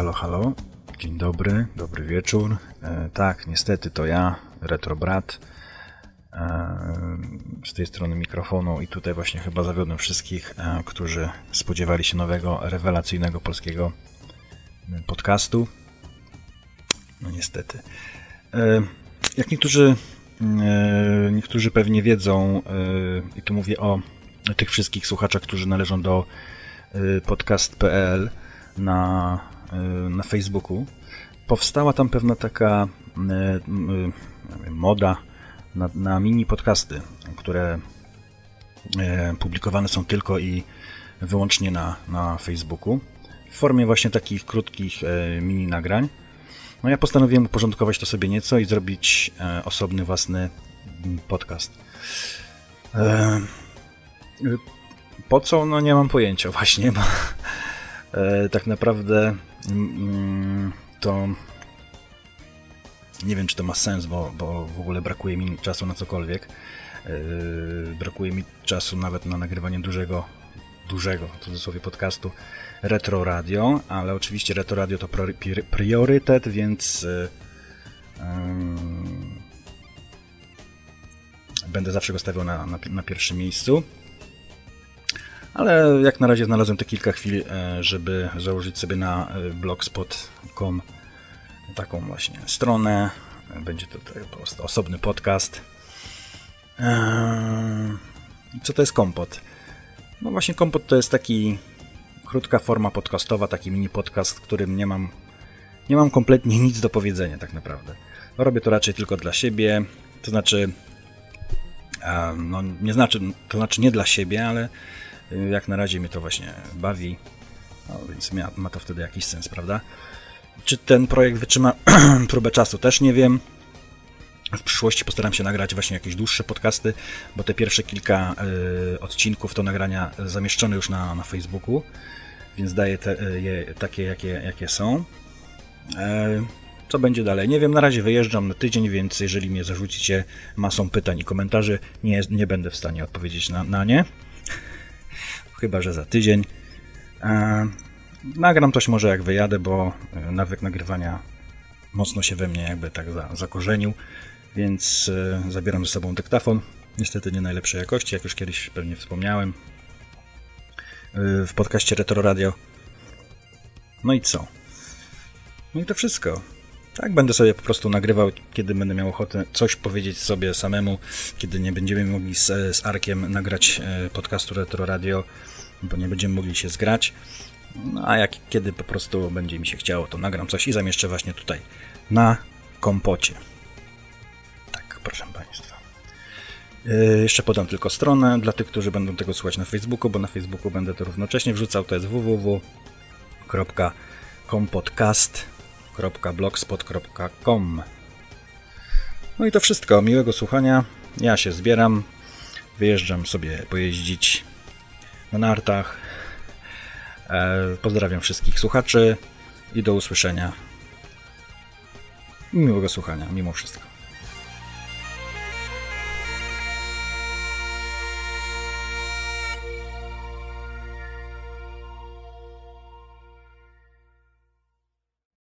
Halo, halo. Dzień dobry, dobry wieczór. E, tak, niestety to ja, Retrobrat. E, z tej strony mikrofonu i tutaj właśnie chyba zawiodłem wszystkich, e, którzy spodziewali się nowego, rewelacyjnego polskiego podcastu. No niestety. E, jak niektórzy, e, niektórzy pewnie wiedzą, e, i tu mówię o tych wszystkich słuchaczach, którzy należą do e, podcast.pl na, e, na Facebooku, powstała tam pewna taka m, e, moda na, na mini podcasty, które publikowane są tylko i wyłącznie na, na Facebooku w formie właśnie takich krótkich mini nagrań. No ja postanowiłem uporządkować to sobie nieco i zrobić osobny własny mm, podcast. Y, po co? No nie mam pojęcia właśnie, bo tak naprawdę to nie wiem, czy to ma sens, bo, bo w ogóle brakuje mi czasu na cokolwiek. Yy, brakuje mi czasu nawet na nagrywanie dużego, dużego, w cudzysłowie, podcastu Retro Radio, ale oczywiście Retro Radio to priorytet, więc yy, yy, będę zawsze go stawiał na, na, na pierwszym miejscu. Ale jak na razie znalazłem te kilka chwil, e, żeby założyć sobie na e, blogspot.com taką właśnie stronę. Będzie to po osobny podcast. Eee, Co to jest kompot? No właśnie kompot to jest taki krótka forma podcastowa, taki mini podcast, w którym nie mam, nie mam kompletnie nic do powiedzenia tak naprawdę. Robię to raczej tylko dla siebie, to znaczy e, no nie znaczy, to znaczy nie dla siebie, ale jak na razie mnie to właśnie bawi, no, więc ma, ma to wtedy jakiś sens, prawda? Czy ten projekt wytrzyma próbę czasu, też nie wiem. W przyszłości postaram się nagrać właśnie jakieś dłuższe podcasty, bo te pierwsze kilka y, odcinków to nagrania zamieszczone już na, na Facebooku, więc daję te, y, je takie, jakie, jakie są. E, co będzie dalej? Nie wiem, na razie wyjeżdżam na tydzień, więc jeżeli mnie zarzucicie masą pytań i komentarzy, nie, nie będę w stanie odpowiedzieć na, na nie. Chyba, że za tydzień. Nagram coś może jak wyjadę, bo e, nawyk nagrywania mocno się we mnie jakby tak za, zakorzenił, więc e, zabieram ze sobą dyktafon. Niestety nie najlepszej jakości, jak już kiedyś pewnie wspomniałem e, w podcaście Retro Radio. No i co? No i to wszystko. Tak, będę sobie po prostu nagrywał, kiedy będę miał ochotę coś powiedzieć sobie samemu, kiedy nie będziemy mogli z, z Arkiem nagrać e, podcastu Retro Radio, bo nie będziemy mogli się zgrać. No, a jak kiedy po prostu będzie mi się chciało, to nagram coś i zamieszczę właśnie tutaj na kompocie. Tak, proszę Państwa. Yy, jeszcze podam tylko stronę dla tych, którzy będą tego słuchać na Facebooku, bo na Facebooku będę to równocześnie wrzucał. To jest www.kompodcast.blogspot.com No i to wszystko. Miłego słuchania. Ja się zbieram. Wyjeżdżam sobie pojeździć na nartach. E, Pozdrawiam wszystkich słuchaczy i do usłyszenia. Miłego słuchania, mimo wszystko.